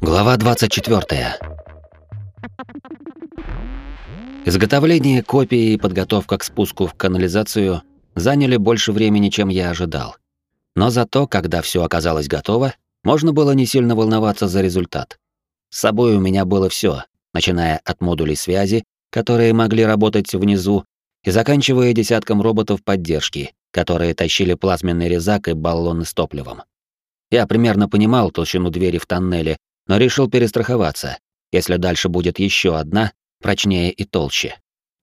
Глава 24. Изготовление копии и подготовка к спуску в канализацию заняли больше времени, чем я ожидал. Но зато, когда все оказалось готово, можно было не сильно волноваться за результат. С собой у меня было все, начиная от модулей связи, которые могли работать внизу, и заканчивая десятком роботов поддержки, которые тащили плазменный резак и баллоны с топливом. Я примерно понимал толщину двери в тоннеле, но решил перестраховаться, если дальше будет еще одна, прочнее и толще.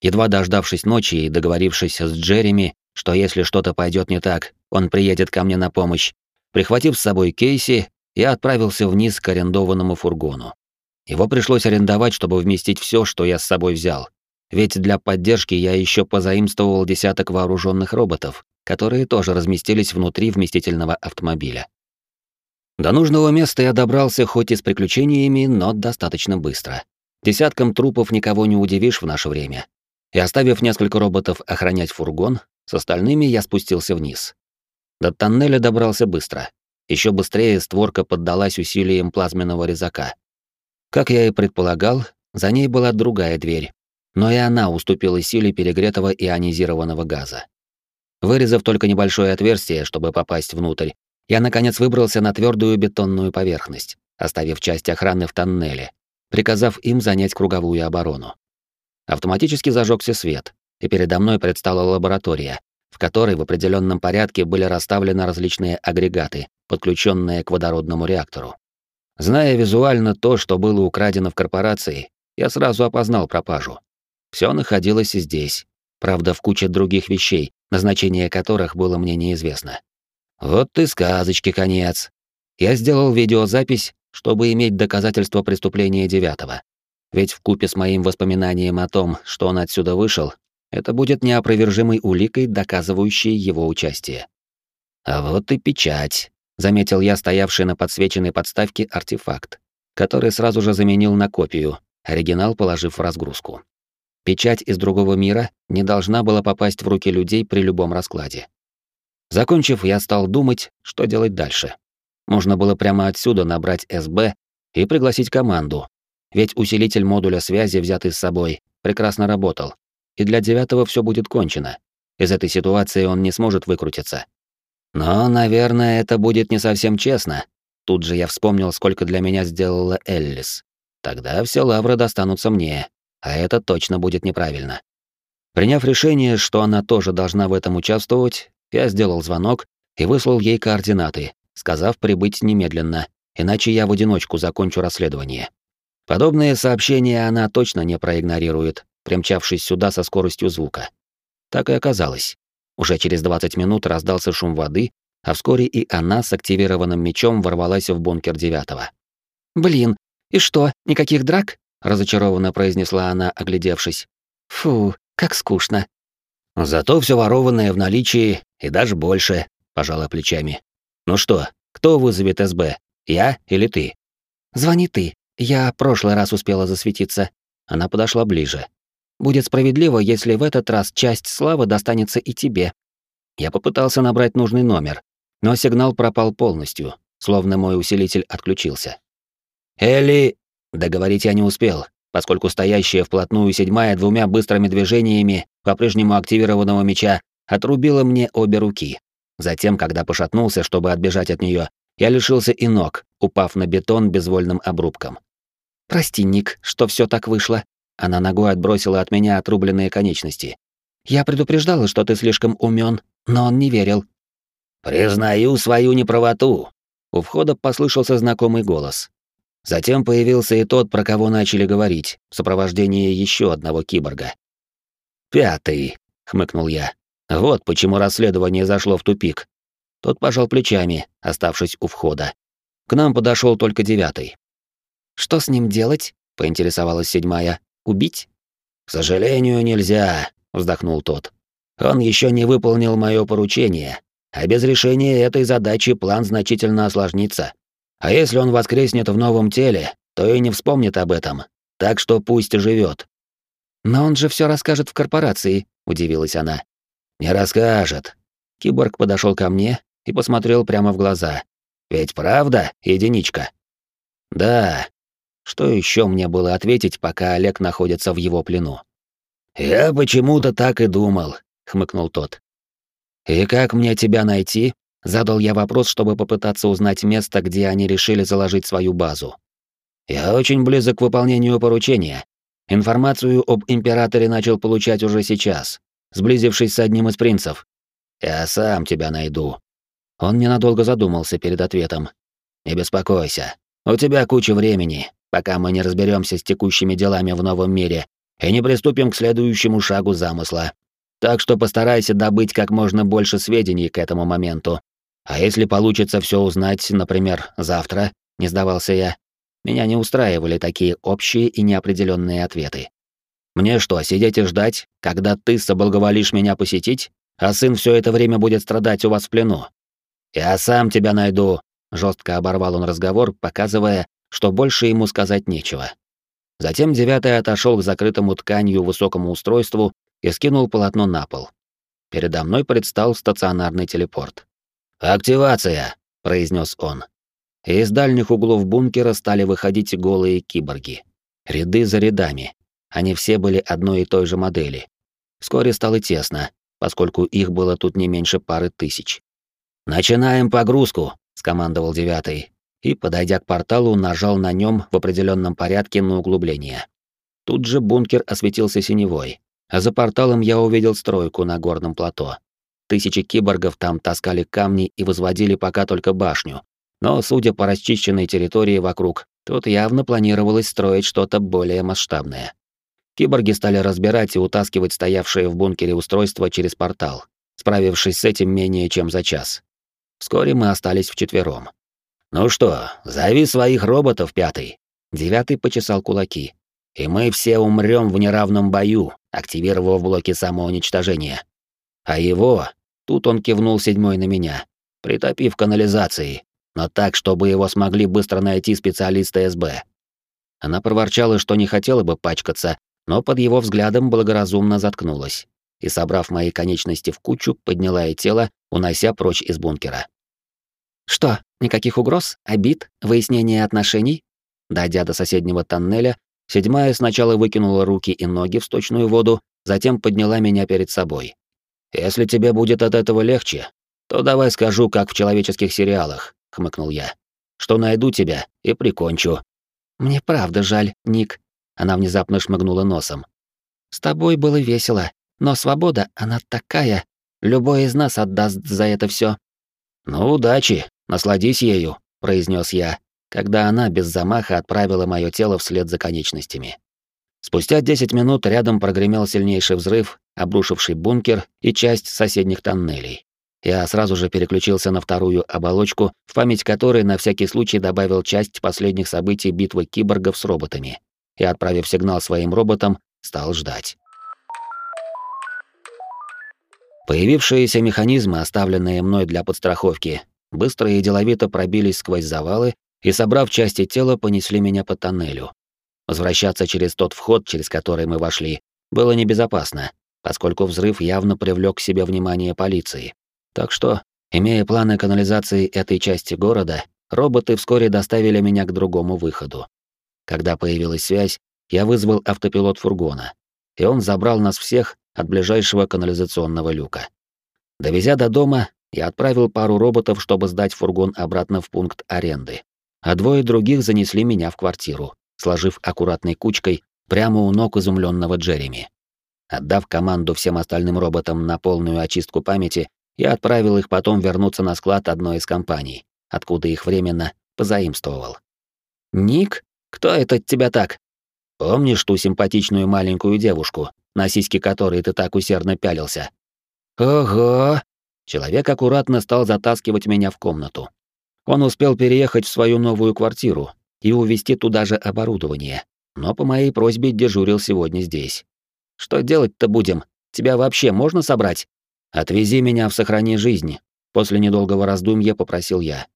Едва дождавшись ночи и договорившись с Джереми, что если что-то пойдет не так, он приедет ко мне на помощь, прихватив с собой Кейси, я отправился вниз к арендованному фургону. Его пришлось арендовать, чтобы вместить все, что я с собой взял. Ведь для поддержки я еще позаимствовал десяток вооруженных роботов, которые тоже разместились внутри вместительного автомобиля. До нужного места я добрался хоть и с приключениями, но достаточно быстро. Десятком трупов никого не удивишь в наше время. И оставив несколько роботов охранять фургон, с остальными я спустился вниз. До тоннеля добрался быстро. Еще быстрее створка поддалась усилиям плазменного резака. Как я и предполагал, за ней была другая дверь, но и она уступила силе перегретого ионизированного газа. Вырезав только небольшое отверстие, чтобы попасть внутрь, я наконец выбрался на твердую бетонную поверхность, оставив часть охраны в тоннеле, приказав им занять круговую оборону. Автоматически зажегся свет, и передо мной предстала лаборатория, в которой в определенном порядке были расставлены различные агрегаты, подключенные к водородному реактору. Зная визуально то, что было украдено в корпорации, я сразу опознал пропажу. Все находилось здесь, правда, в куче других вещей, назначение которых было мне неизвестно. Вот и сказочки конец. Я сделал видеозапись, чтобы иметь доказательство преступления девятого. Ведь в купе с моим воспоминанием о том, что он отсюда вышел, это будет неопровержимой уликой, доказывающей его участие. А вот и печать, заметил я стоявший на подсвеченной подставке артефакт, который сразу же заменил на копию, оригинал положив в разгрузку. Печать из другого мира не должна была попасть в руки людей при любом раскладе. Закончив, я стал думать, что делать дальше. Можно было прямо отсюда набрать СБ и пригласить команду, ведь усилитель модуля связи, взятый с собой, прекрасно работал, и для девятого все будет кончено. Из этой ситуации он не сможет выкрутиться. Но, наверное, это будет не совсем честно. Тут же я вспомнил, сколько для меня сделала Эллис. Тогда все лавры достанутся мне, а это точно будет неправильно. Приняв решение, что она тоже должна в этом участвовать, я сделал звонок и выслал ей координаты, сказав прибыть немедленно, иначе я в одиночку закончу расследование. Подобные сообщения она точно не проигнорирует, примчавшись сюда со скоростью звука. Так и оказалось. Уже через 20 минут раздался шум воды, а вскоре и она с активированным мечом ворвалась в бункер девятого. «Блин, и что, никаких драк?» — разочарованно произнесла она, оглядевшись. «Фу, как скучно». «Зато все ворованное в наличии, и даже больше», — пожала плечами. «Ну что, кто вызовет СБ, я или ты?» «Звони ты. Я прошлый раз успела засветиться». Она подошла ближе. Будет справедливо, если в этот раз часть славы достанется и тебе. Я попытался набрать нужный номер, но сигнал пропал полностью, словно мой усилитель отключился. «Элли!» Договорить я не успел, поскольку стоящая вплотную седьмая двумя быстрыми движениями по-прежнему активированного меча отрубила мне обе руки. Затем, когда пошатнулся, чтобы отбежать от нее, я лишился и ног, упав на бетон безвольным обрубком. «Прости, Ник, что все так вышло», она ногой отбросила от меня отрубленные конечности. «Я предупреждала, что ты слишком умен, но он не верил». «Признаю свою неправоту». У входа послышался знакомый голос. Затем появился и тот, про кого начали говорить, в сопровождении еще одного киборга. «Пятый», — хмыкнул я. «Вот почему расследование зашло в тупик». Тот пожал плечами, оставшись у входа. К нам подошел только девятый. «Что с ним делать?» — поинтересовалась седьмая. Убить? К сожалению, нельзя, вздохнул тот. Он еще не выполнил мое поручение, а без решения этой задачи план значительно осложнится. А если он воскреснет в новом теле, то и не вспомнит об этом. Так что пусть живет. Но он же все расскажет в корпорации, удивилась она. Не расскажет. Киборг подошел ко мне и посмотрел прямо в глаза. Ведь правда, единичка? Да. Что еще мне было ответить, пока Олег находится в его плену? Я почему-то так и думал, хмыкнул тот. И как мне тебя найти? Задал я вопрос, чтобы попытаться узнать место, где они решили заложить свою базу. Я очень близок к выполнению поручения. Информацию об императоре начал получать уже сейчас, сблизившись с одним из принцев. Я сам тебя найду. Он ненадолго задумался перед ответом. Не беспокойся. У тебя куча времени, пока мы не разберемся с текущими делами в новом мире и не приступим к следующему шагу замысла. Так что постарайся добыть как можно больше сведений к этому моменту. А если получится все узнать, например, завтра, не сдавался я, меня не устраивали такие общие и неопределенные ответы. Мне что, сидеть и ждать, когда ты соблаговолишь меня посетить, а сын все это время будет страдать у вас в плену? Я сам тебя найду, жестко оборвал он разговор, показывая, что больше ему сказать нечего. Затем девятый отошел к закрытому тканью высокому устройству и скинул полотно на пол. Передо мной предстал стационарный телепорт. «Активация!» — произнес он и из дальних углов бункера стали выходить голые киборги. Ряды за рядами. Они все были одной и той же модели. Вскоре стало тесно, поскольку их было тут не меньше пары тысяч. «Начинаем погрузку», — скомандовал девятый, и, подойдя к порталу, нажал на нем в определенном порядке на углубление. Тут же бункер осветился синевой, а за порталом я увидел стройку на горном плато. Тысячи киборгов там таскали камни и возводили пока только башню, но, судя по расчищенной территории вокруг, тут явно планировалось строить что-то более масштабное. Киборги стали разбирать и утаскивать стоявшие в бункере устройства через портал, справившись с этим менее чем за час. Вскоре мы остались вчетвером. «Ну что, зови своих роботов, пятый!» Девятый почесал кулаки. «И мы все умрем в неравном бою, активировав блоки самоуничтожения. А его...» Тут он кивнул седьмой на меня. «Притопив канализации, но так, чтобы его смогли быстро найти специалисты СБ. Она проворчала, что не хотела бы пачкаться, но под его взглядом благоразумно заткнулась и, собрав мои конечности в кучу, подняла и тело, унося прочь из бункера. «Что, никаких угроз, обид, выяснения отношений?» Дойдя до соседнего тоннеля, седьмая сначала выкинула руки и ноги в сточную воду, затем подняла меня перед собой. «Если тебе будет от этого легче, то давай скажу, как в человеческих сериалах хмыкнул я. Что найду тебя и прикончу. Мне правда жаль, Ник. Она внезапно шмыгнула носом. С тобой было весело, но свобода, она такая. Любой из нас отдаст за это все. Ну, удачи, насладись ею, произнес я, когда она без замаха отправила мое тело вслед за конечностями. Спустя 10 минут рядом прогремел сильнейший взрыв, обрушивший бункер и часть соседних тоннелей. Я сразу же переключился на вторую оболочку, в память которой на всякий случай добавил часть последних событий битвы киборгов с роботами. И, отправив сигнал своим роботам, стал ждать. Появившиеся механизмы, оставленные мной для подстраховки, быстро и деловито пробились сквозь завалы и, собрав части тела, понесли меня по тоннелю. Возвращаться через тот вход, через который мы вошли, было небезопасно, поскольку взрыв явно привлек к себе внимание полиции. Так что, имея планы канализации этой части города, роботы вскоре доставили меня к другому выходу. Когда появилась связь, я вызвал автопилот фургона, и он забрал нас всех от ближайшего канализационного люка. Довезя до дома, я отправил пару роботов, чтобы сдать фургон обратно в пункт аренды, а двое других занесли меня в квартиру, сложив аккуратной кучкой прямо у ног изумленного Джереми. Отдав команду всем остальным роботам на полную очистку памяти, я отправил их потом вернуться на склад одной из компаний, откуда их временно позаимствовал. «Ник? Кто это тебя так?» «Помнишь ту симпатичную маленькую девушку, на сиськи которой ты так усердно пялился?» «Ого!» Человек аккуратно стал затаскивать меня в комнату. Он успел переехать в свою новую квартиру и увезти туда же оборудование, но по моей просьбе дежурил сегодня здесь. «Что делать-то будем? Тебя вообще можно собрать?» «Отвези меня в сохрани жизни», — после недолгого раздумья попросил я.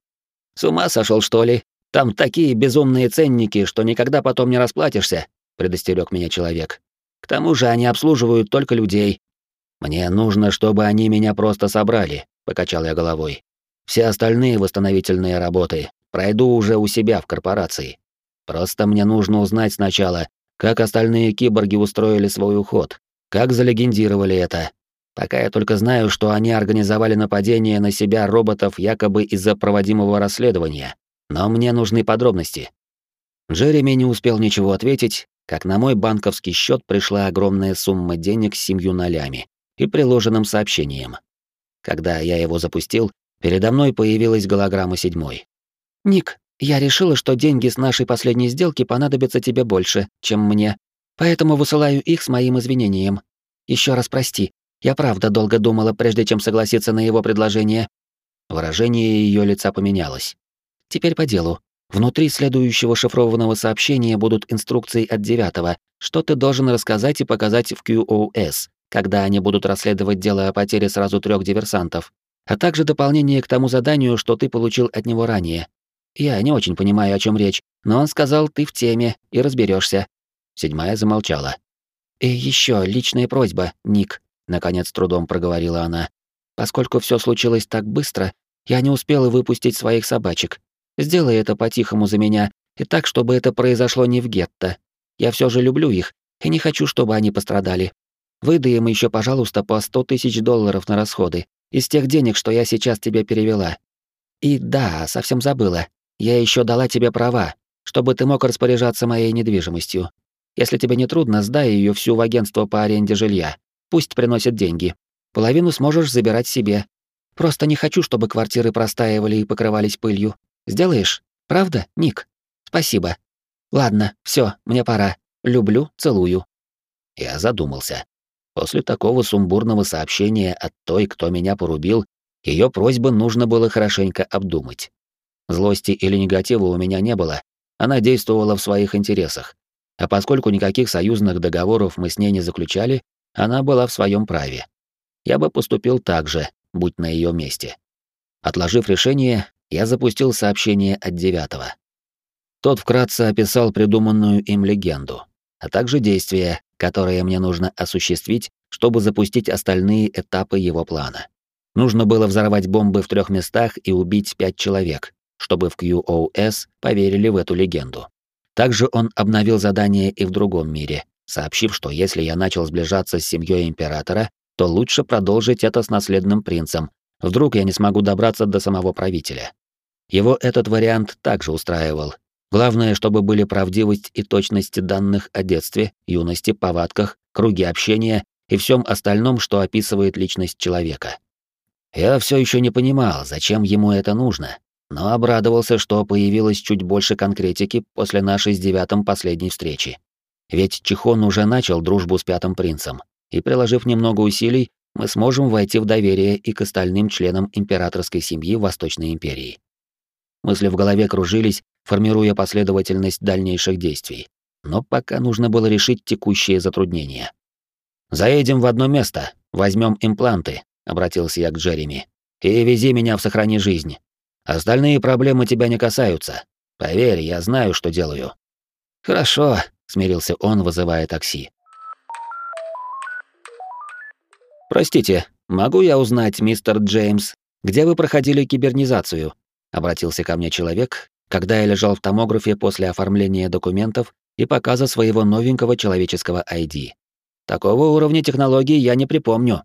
«С ума сошел, что ли? Там такие безумные ценники, что никогда потом не расплатишься», — предостерег меня человек. «К тому же они обслуживают только людей». «Мне нужно, чтобы они меня просто собрали», — покачал я головой. Все остальные восстановительные работы пройду уже у себя в корпорации. Просто мне нужно узнать сначала, как остальные киборги устроили свой уход, как залегендировали это. Пока я только знаю, что они организовали нападение на себя роботов якобы из-за проводимого расследования. Но мне нужны подробности. Джереми не успел ничего ответить, как на мой банковский счет пришла огромная сумма денег с семью нолями и приложенным сообщением. Когда я его запустил, передо мной появилась голограмма седьмой. «Ник, я решила, что деньги с нашей последней сделки понадобятся тебе больше, чем мне, поэтому высылаю их с моим извинением. Еще раз прости, я правда долго думала, прежде чем согласиться на его предложение». Выражение ее лица поменялось. «Теперь по делу. Внутри следующего шифрованного сообщения будут инструкции от девятого, что ты должен рассказать и показать в QoS, когда они будут расследовать дело о потере сразу трех диверсантов, а также дополнение к тому заданию, что ты получил от него ранее. Я не очень понимаю, о чем речь, но он сказал, ты в теме и разберешься. Седьмая замолчала. И еще личная просьба, Ник, наконец трудом проговорила она. Поскольку все случилось так быстро, я не успела выпустить своих собачек. Сделай это по-тихому за меня, и так, чтобы это произошло не в гетто. Я все же люблю их, и не хочу, чтобы они пострадали. Выдай им еще, пожалуйста, по сто тысяч долларов на расходы, из тех денег, что я сейчас тебе перевела. И да, совсем забыла. Я еще дала тебе права, чтобы ты мог распоряжаться моей недвижимостью. Если тебе не трудно, сдай ее всю в агентство по аренде жилья. Пусть приносят деньги. Половину сможешь забирать себе. Просто не хочу, чтобы квартиры простаивали и покрывались пылью. Сделаешь? Правда, Ник? Спасибо. Ладно, все, мне пора. Люблю, целую. Я задумался. После такого сумбурного сообщения от той, кто меня порубил, ее просьбы нужно было хорошенько обдумать. Злости или негатива у меня не было, она действовала в своих интересах. А поскольку никаких союзных договоров мы с ней не заключали, она была в своем праве. Я бы поступил так же, будь на ее месте. Отложив решение, я запустил сообщение от девятого. Тот вкратце описал придуманную им легенду, а также действия, которые мне нужно осуществить, чтобы запустить остальные этапы его плана. Нужно было взорвать бомбы в трех местах и убить пять человек, чтобы в QoS поверили в эту легенду. Также он обновил задание и в другом мире, сообщив, что если я начал сближаться с семьей императора, то лучше продолжить это с наследным принцем. Вдруг я не смогу добраться до самого правителя. Его этот вариант также устраивал, Главное, чтобы были правдивость и точность данных о детстве, юности, повадках, круге общения и всем остальном, что описывает личность человека. Я все еще не понимал, зачем ему это нужно, но обрадовался, что появилось чуть больше конкретики после нашей с девятым последней встречи. Ведь Чихон уже начал дружбу с пятым принцем, и, приложив немного усилий, мы сможем войти в доверие и к остальным членам императорской семьи Восточной империи. Мысли в голове кружились, формируя последовательность дальнейших действий. Но пока нужно было решить текущие затруднения. «Заедем в одно место, возьмем импланты», — обратился я к Джереми. «И вези меня в «Сохрани жизнь». Остальные проблемы тебя не касаются. Поверь, я знаю, что делаю». «Хорошо», — смирился он, вызывая такси. «Простите, могу я узнать, мистер Джеймс, где вы проходили кибернизацию?» — обратился ко мне человек, когда я лежал в томографе после оформления документов и показа своего новенького человеческого ID. Такого уровня технологий я не припомню.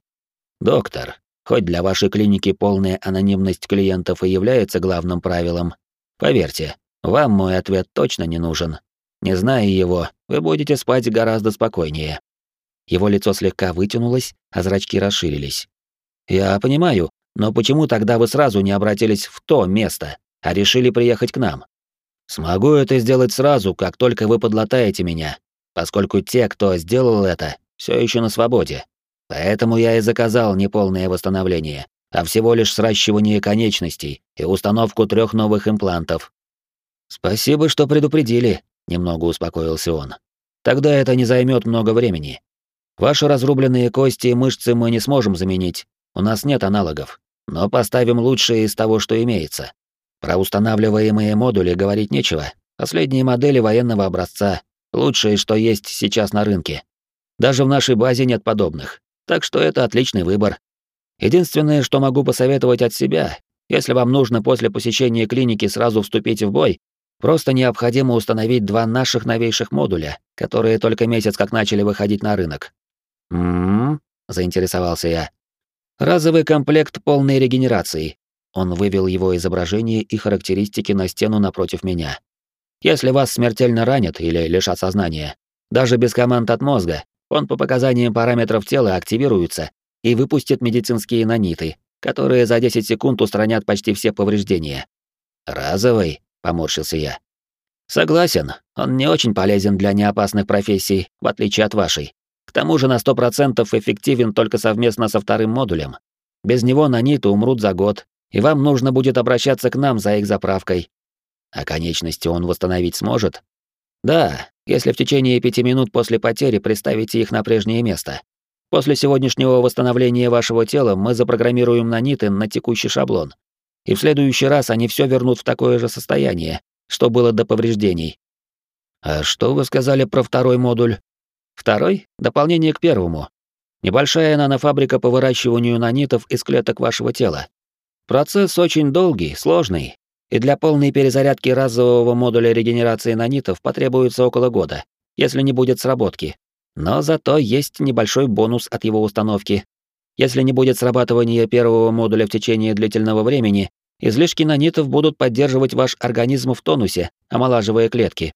Доктор, хоть для вашей клиники полная анонимность клиентов и является главным правилом, поверьте, вам мой ответ точно не нужен. Не зная его, вы будете спать гораздо спокойнее. Его лицо слегка вытянулось, а зрачки расширились. Я понимаю, но почему тогда вы сразу не обратились в то место? а решили приехать к нам. Смогу это сделать сразу, как только вы подлатаете меня, поскольку те, кто сделал это, все еще на свободе. Поэтому я и заказал не полное восстановление, а всего лишь сращивание конечностей и установку трех новых имплантов. Спасибо, что предупредили, немного успокоился он. Тогда это не займет много времени. Ваши разрубленные кости и мышцы мы не сможем заменить. У нас нет аналогов, но поставим лучшее из того, что имеется. Про устанавливаемые модули говорить нечего. Последние модели военного образца, лучшие, что есть сейчас на рынке. Даже в нашей базе нет подобных. Так что это отличный выбор. Единственное, что могу посоветовать от себя, Если вам нужно после посещения клиники сразу вступить в бой, просто необходимо установить два наших новейших модуля, которые только месяц как начали выходить на рынок. М-м, заинтересовался я. Разовый комплект полной регенерации. Он вывел его изображение и характеристики на стену напротив меня. Если вас смертельно ранят или лишат сознания, даже без команд от мозга, он по показаниям параметров тела активируется и выпустит медицинские наниты, которые за 10 секунд устранят почти все повреждения. «Разовый?» — поморщился я. «Согласен, он не очень полезен для неопасных профессий, в отличие от вашей. К тому же на 100% эффективен только совместно со вторым модулем. Без него наниты умрут за год, и вам нужно будет обращаться к нам за их заправкой. А конечности он восстановить сможет? Да, если в течение пяти минут после потери приставите их на прежнее место. После сегодняшнего восстановления вашего тела мы запрограммируем наниты на текущий шаблон. И в следующий раз они все вернут в такое же состояние, что было до повреждений. А что вы сказали про второй модуль? Второй — дополнение к первому. Небольшая нанофабрика по выращиванию нанитов из клеток вашего тела. Процесс очень долгий, сложный, и для полной перезарядки разового модуля регенерации нанитов потребуется около года, если не будет сработки. Но зато есть небольшой бонус от его установки. Если не будет срабатывания первого модуля в течение длительного времени, излишки нанитов будут поддерживать ваш организм в тонусе, омолаживая клетки.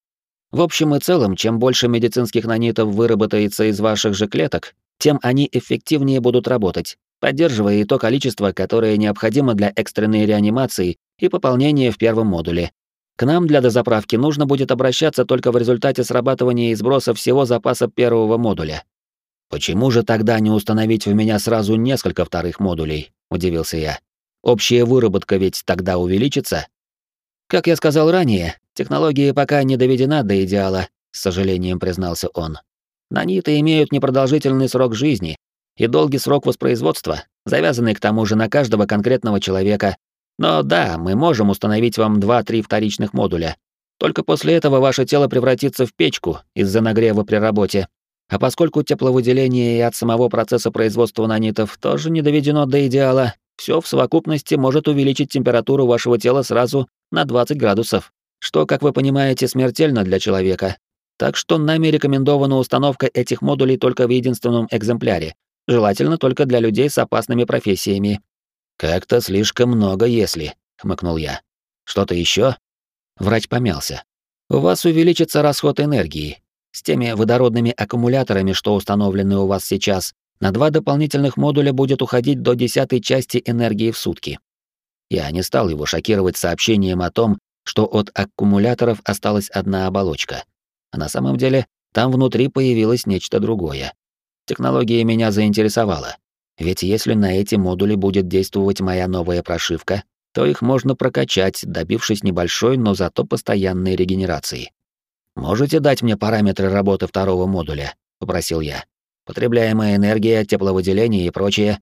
В общем и целом, чем больше медицинских нанитов выработается из ваших же клеток, тем они эффективнее будут работать, поддерживая и то количество, которое необходимо для экстренной реанимации и пополнения в первом модуле, к нам для дозаправки нужно будет обращаться только в результате срабатывания и сброса всего запаса первого модуля. Почему же тогда не установить в меня сразу несколько вторых модулей? удивился я. Общая выработка ведь тогда увеличится. Как я сказал ранее, технология пока не доведена до идеала, с сожалением признался он. Наниты имеют непродолжительный срок жизни и долгий срок воспроизводства, завязанный к тому же на каждого конкретного человека, но да, мы можем установить вам 2-3 вторичных модуля. Только после этого ваше тело превратится в печку из-за нагрева при работе. А поскольку тепловыделение и от самого процесса производства нанитов тоже не доведено до идеала, все в совокупности может увеличить температуру вашего тела сразу на 20 градусов, что, как вы понимаете, смертельно для человека. Так что нами рекомендована установка этих модулей только в единственном экземпляре, желательно только для людей с опасными профессиями. Как-то слишком много, если, хмыкнул я. Что-то еще? Врач помялся. У вас увеличится расход энергии. С теми водородными аккумуляторами, что установлены у вас сейчас, на два дополнительных модуля будет уходить до десятой части энергии в сутки. Я не стал его шокировать сообщением о том, что от аккумуляторов осталась одна оболочка. А на самом деле там внутри появилось нечто другое. Технология меня заинтересовала. Ведь если на эти модули будет действовать моя новая прошивка, то их можно прокачать, добившись небольшой, но зато постоянной регенерации. «Можете дать мне параметры работы второго модуля?» — попросил я. «Потребляемая энергия, тепловыделение и прочее».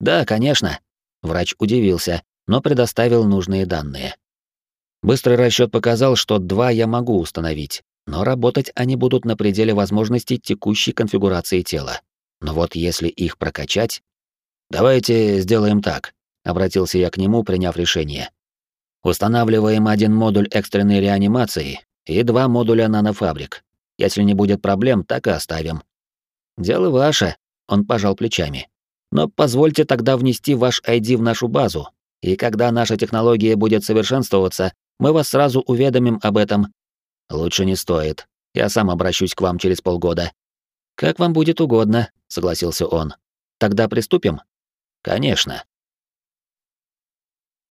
«Да, конечно». Врач удивился, но предоставил нужные данные. Быстрый расчет показал, что два я могу установить, но работать они будут на пределе возможностей текущей конфигурации тела. Но вот если их прокачать... Давайте сделаем так, обратился я к нему, приняв решение. Устанавливаем один модуль экстренной реанимации и два модуля нанофабрик. Если не будет проблем, так и оставим. Дело ваше, он пожал плечами. Но позвольте тогда внести ваш ID в нашу базу, и когда наша технология будет совершенствоваться, мы вас сразу уведомим об этом. Лучше не стоит. Я сам обращусь к вам через полгода. Как вам будет угодно, согласился он. Тогда приступим? Конечно.